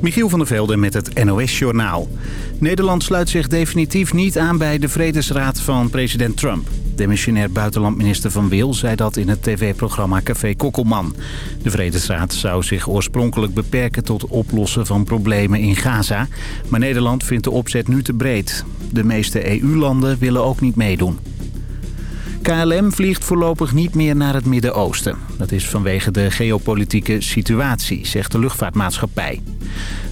Michiel van der Velde met het NOS-journaal. Nederland sluit zich definitief niet aan bij de vredesraad van president Trump. Demissionair buitenlandminister Van Wil zei dat in het tv-programma Café Kokkelman. De vredesraad zou zich oorspronkelijk beperken tot oplossen van problemen in Gaza. Maar Nederland vindt de opzet nu te breed. De meeste EU-landen willen ook niet meedoen. KLM vliegt voorlopig niet meer naar het Midden-Oosten. Dat is vanwege de geopolitieke situatie, zegt de luchtvaartmaatschappij.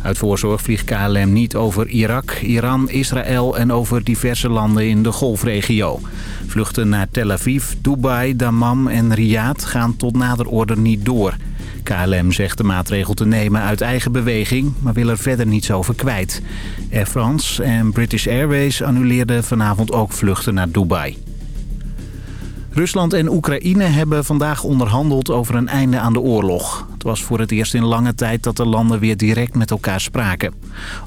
Uit voorzorg vliegt KLM niet over Irak, Iran, Israël en over diverse landen in de golfregio. Vluchten naar Tel Aviv, Dubai, Dammam en Riyadh gaan tot nader order niet door. KLM zegt de maatregel te nemen uit eigen beweging, maar wil er verder niets over kwijt. Air France en British Airways annuleerden vanavond ook vluchten naar Dubai. Rusland en Oekraïne hebben vandaag onderhandeld over een einde aan de oorlog. Het was voor het eerst in lange tijd dat de landen weer direct met elkaar spraken.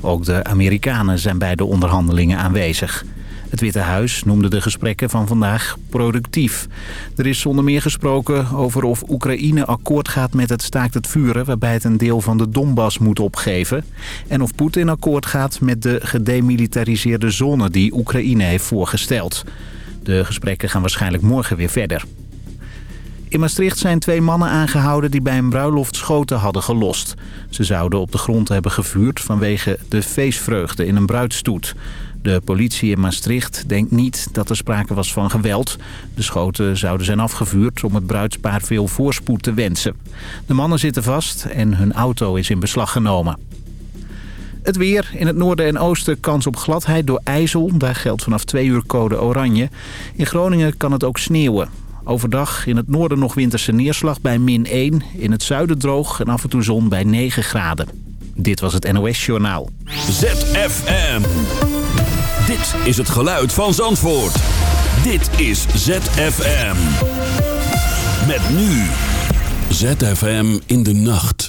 Ook de Amerikanen zijn bij de onderhandelingen aanwezig. Het Witte Huis noemde de gesprekken van vandaag productief. Er is zonder meer gesproken over of Oekraïne akkoord gaat met het staakt het vuren... waarbij het een deel van de Donbass moet opgeven. En of Poetin akkoord gaat met de gedemilitariseerde zone die Oekraïne heeft voorgesteld. De gesprekken gaan waarschijnlijk morgen weer verder. In Maastricht zijn twee mannen aangehouden die bij een bruiloft schoten hadden gelost. Ze zouden op de grond hebben gevuurd vanwege de feestvreugde in een bruidstoet. De politie in Maastricht denkt niet dat er sprake was van geweld. De schoten zouden zijn afgevuurd om het bruidspaar veel voorspoed te wensen. De mannen zitten vast en hun auto is in beslag genomen. Het weer. In het noorden en oosten kans op gladheid door ijzel. Daar geldt vanaf twee uur code oranje. In Groningen kan het ook sneeuwen. Overdag in het noorden nog winterse neerslag bij min 1. In het zuiden droog en af en toe zon bij 9 graden. Dit was het NOS Journaal. ZFM. Dit is het geluid van Zandvoort. Dit is ZFM. Met nu. ZFM in de nacht.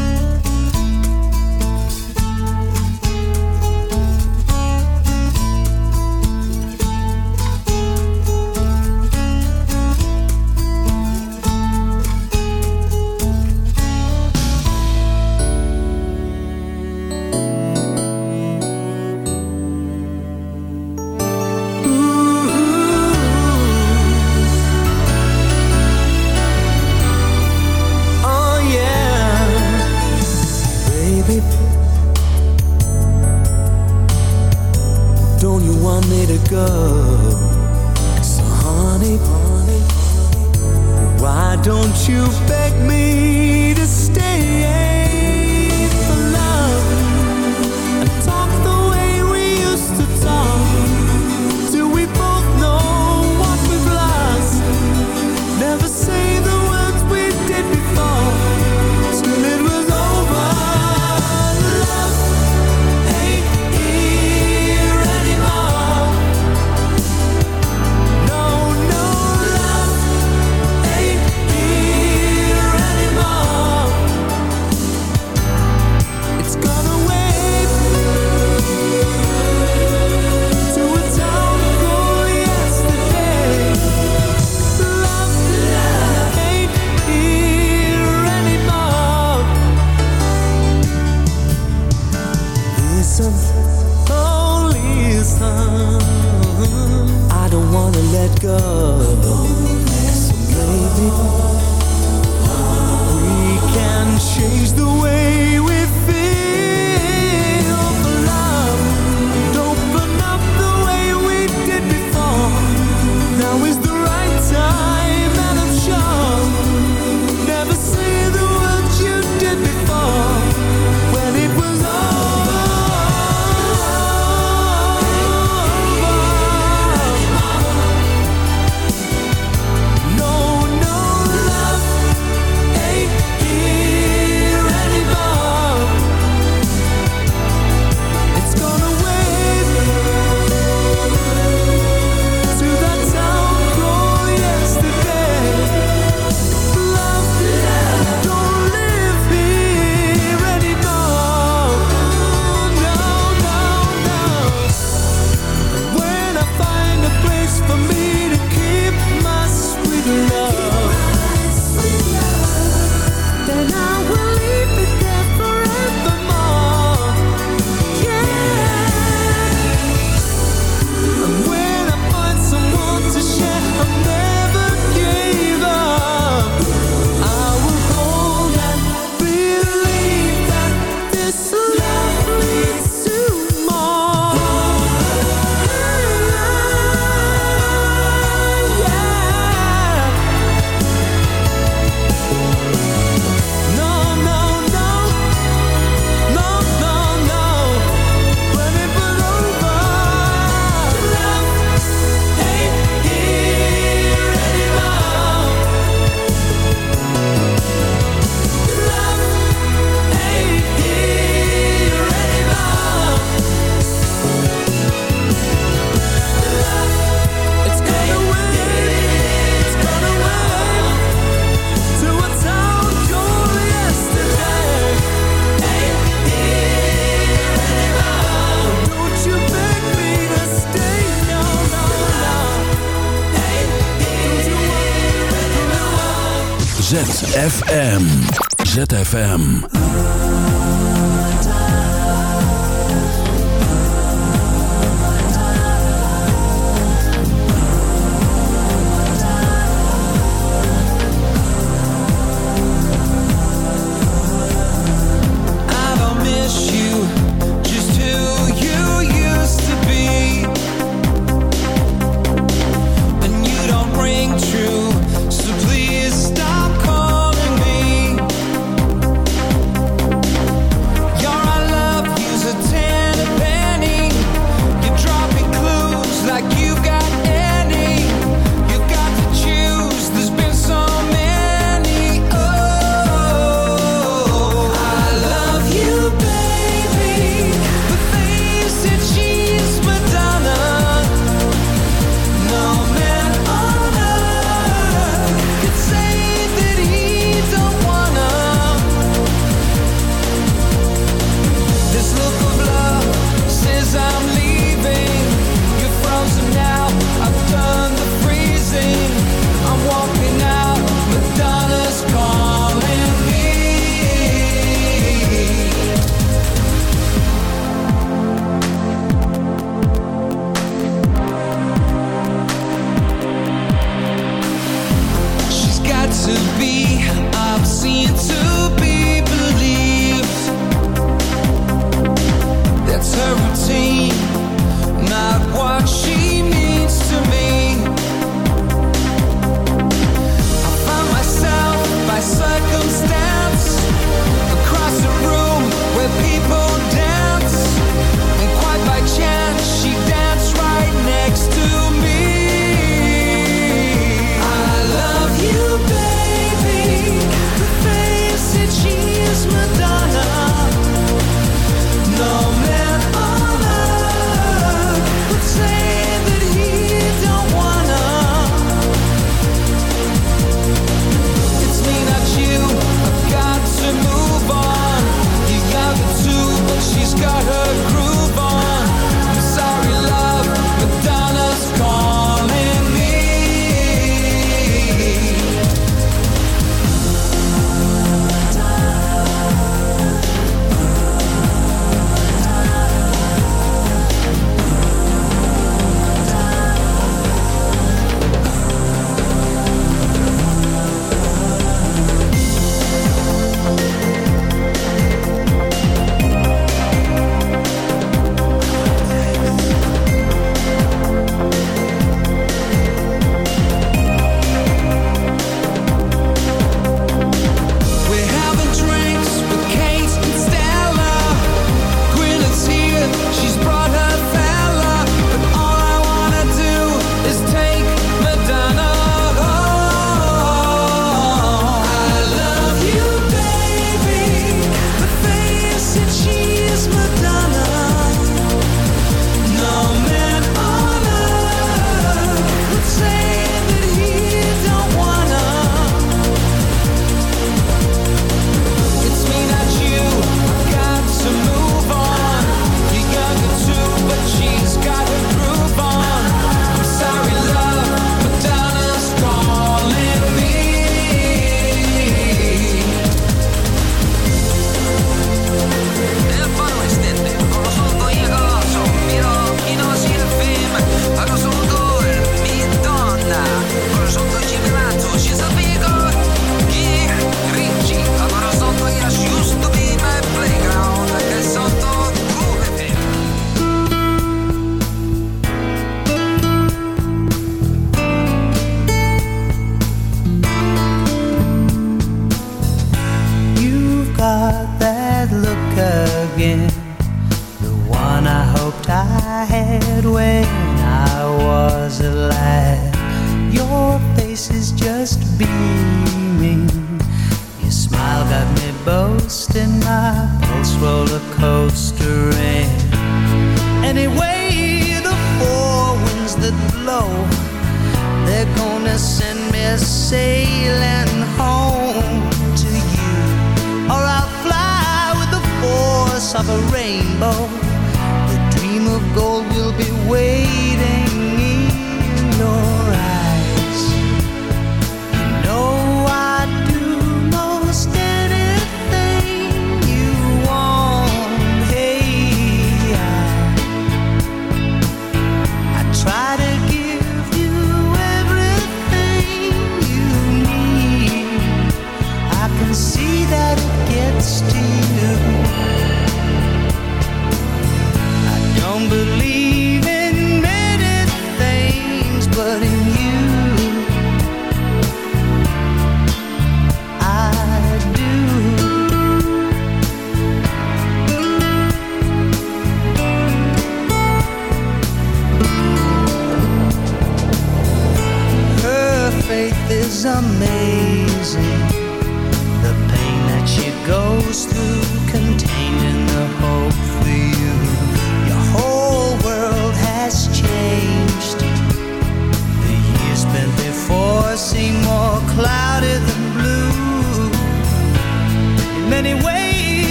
Me to go? So honey, why don't you beg me to stay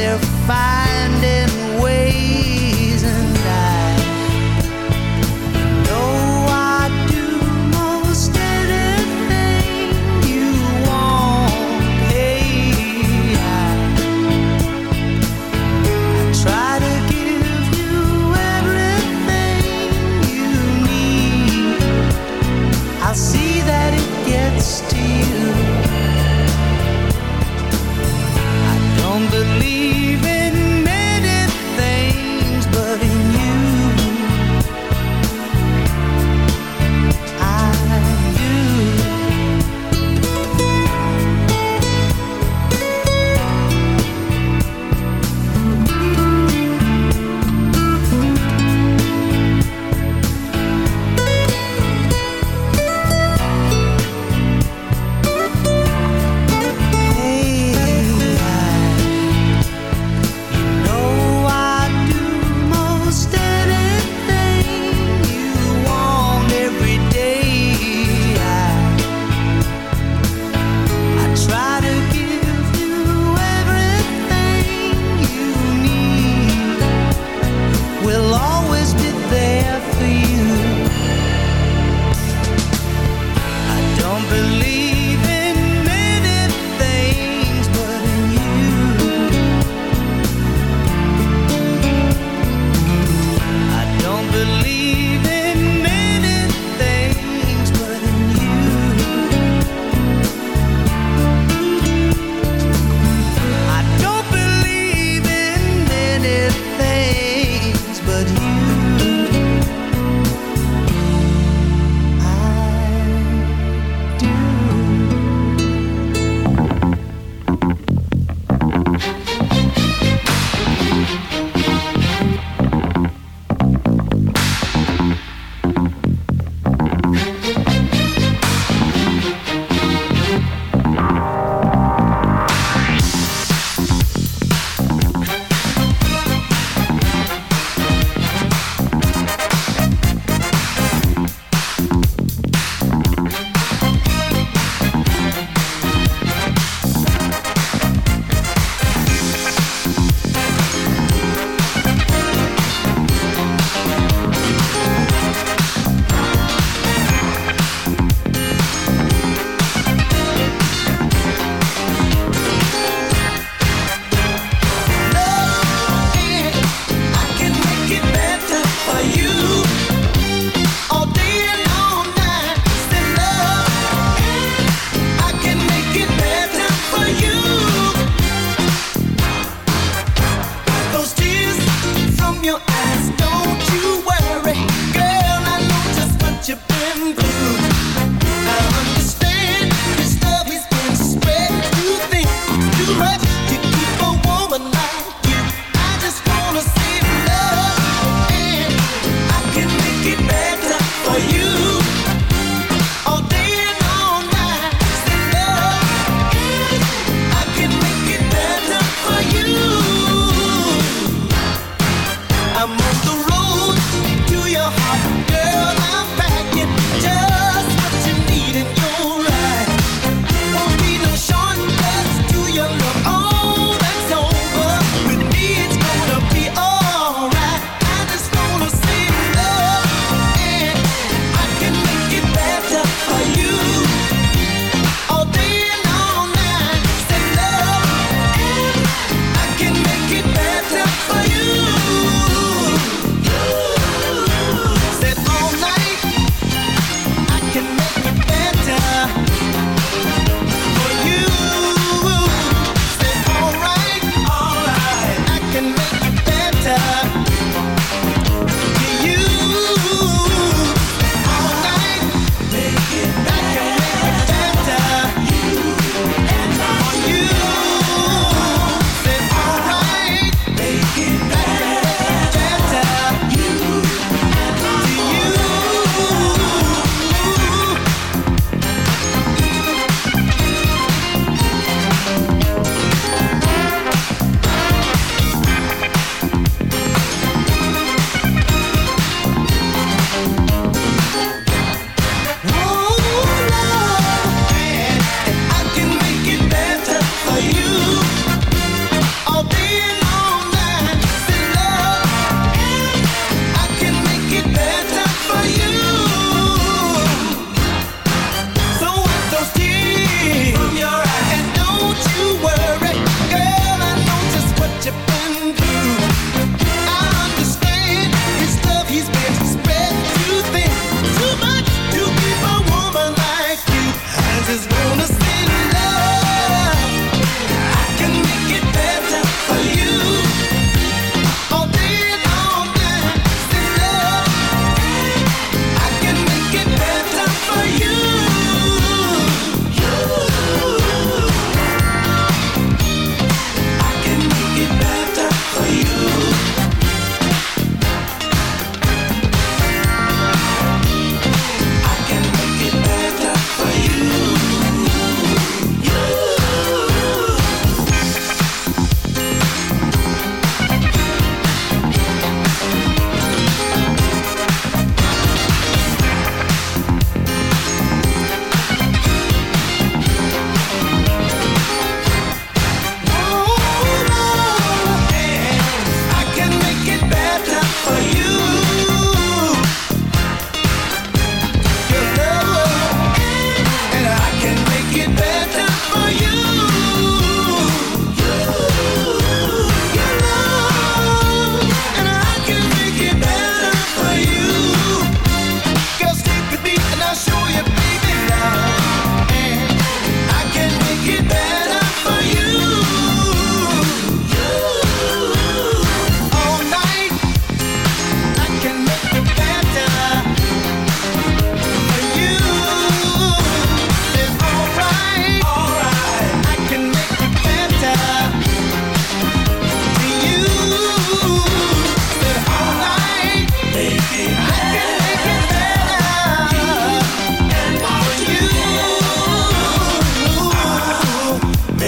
they're finding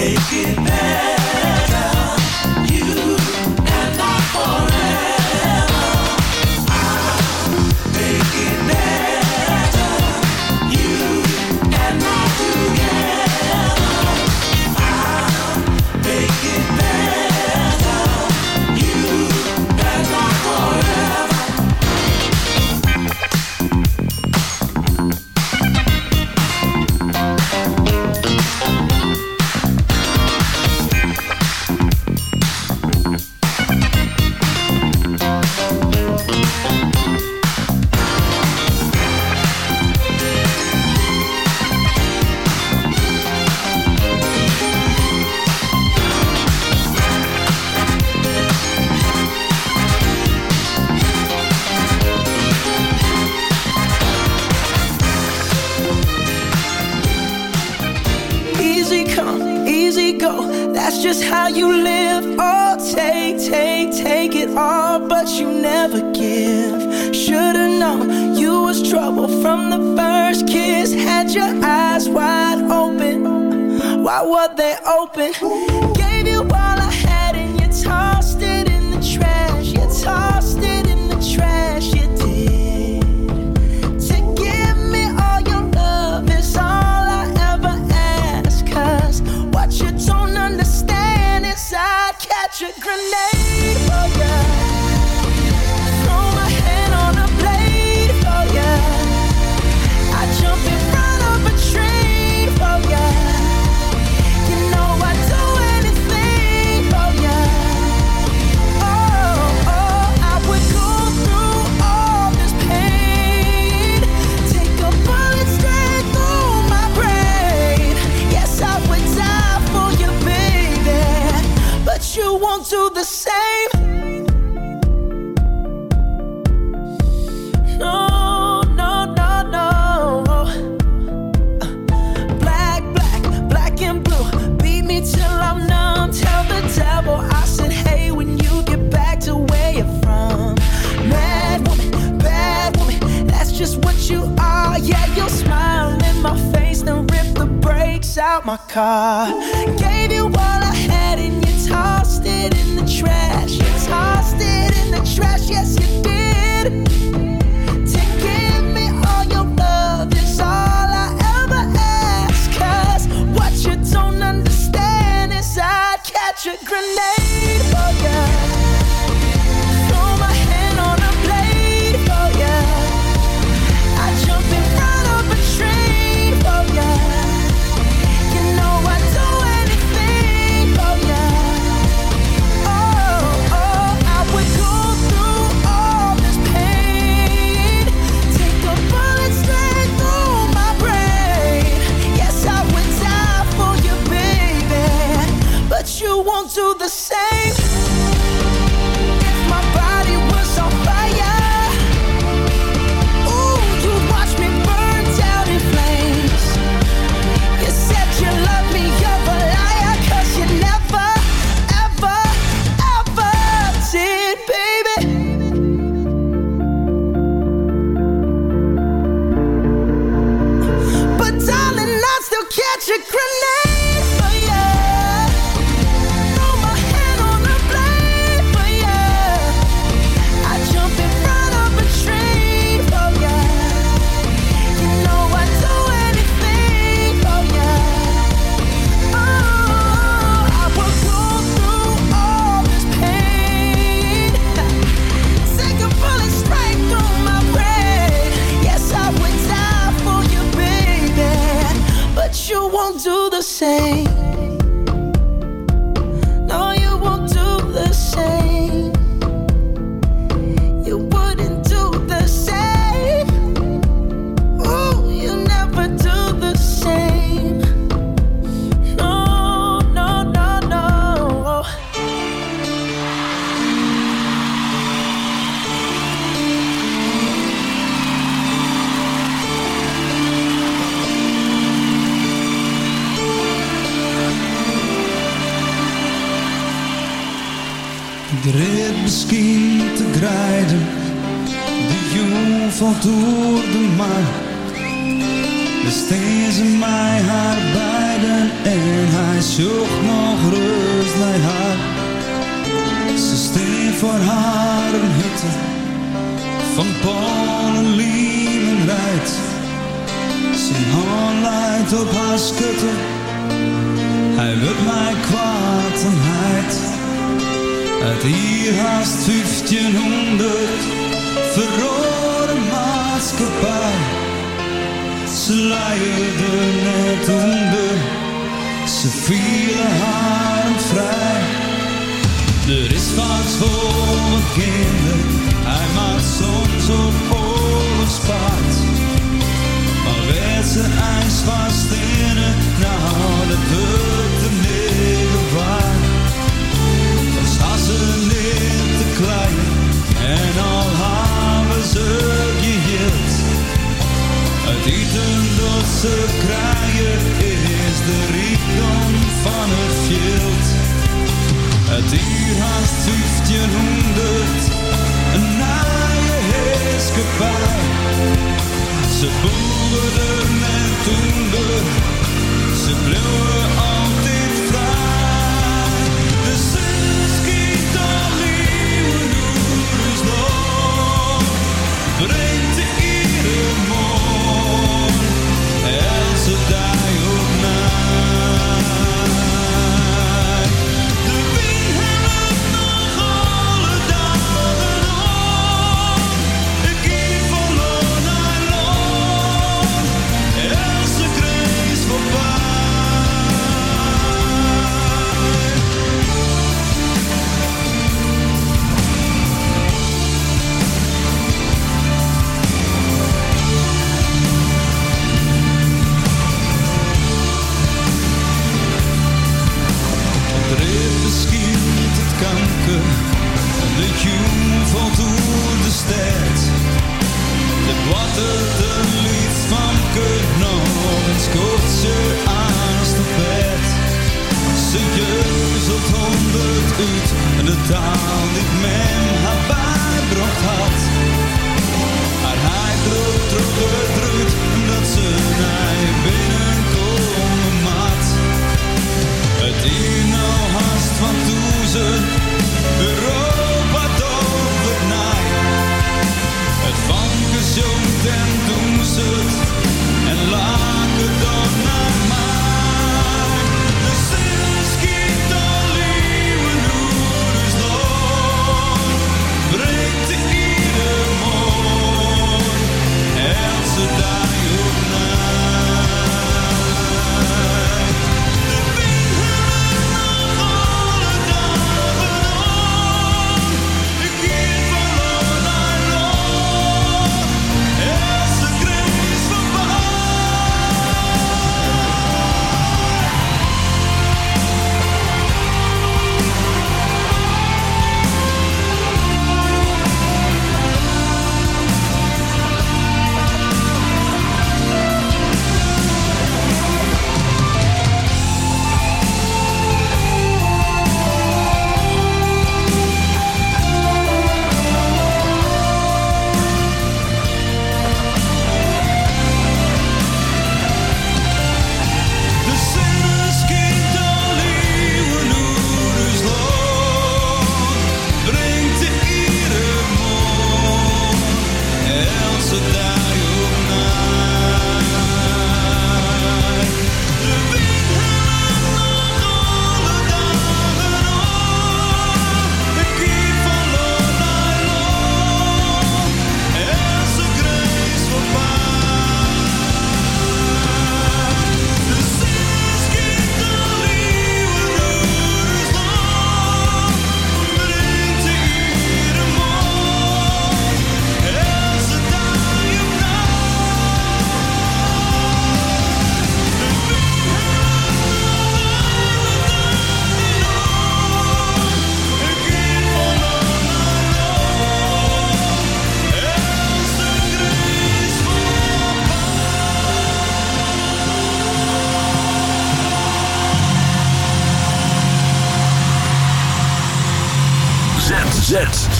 way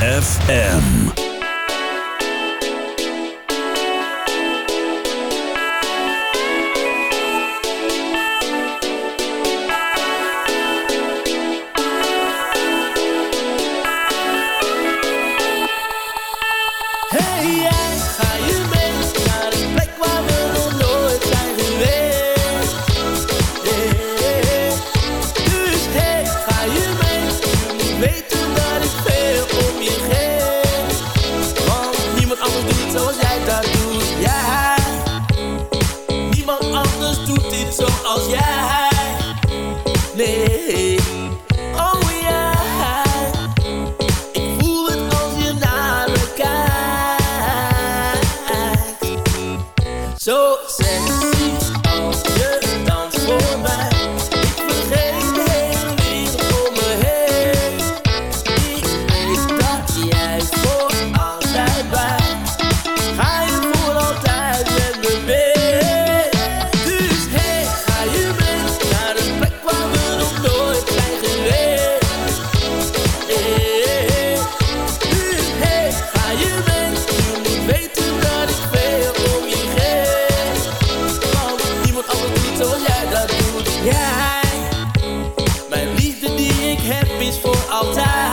ZFM. Is voor altijd.